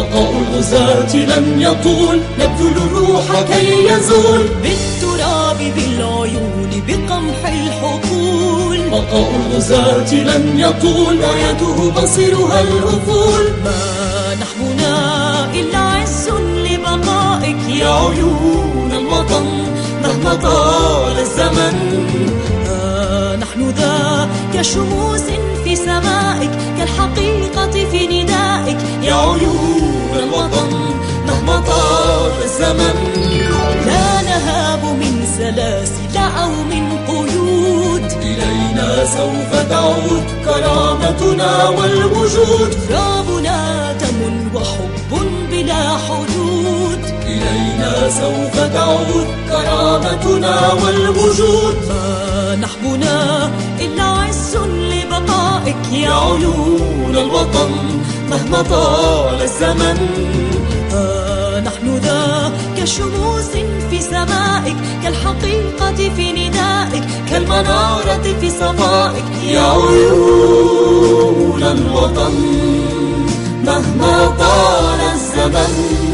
الغزاة لن يطول نبذل الروح كي يزول. بالتراب بالعيون بقمح الحقول. بقاء الغزاة لن يطول رايته مصيرها الأفول ما نحبنا إلا عز لبقائك يا عيون الوطن مهما طال الزمن. ها نحن ذا كشموس في سمائك كالحقيقة في ندائك يا عيون الوطن مهما الزمن. لا نهاب من سلاسل أو من قيود. إلينا سوف تعود كرامتنا والوجود. رابنا دم وحب بلا حدود. إلينا سوف تعود كرامتنا والوجود. ما نحبنا إلا عز لبقائك يا عيون الوطن. مهما طال الزمن. ها نحن ذا كشموس في سمائك كالحقيقة في ندائك كالمنارة في صفائك يا عيون الوطن مهما طال الزمن.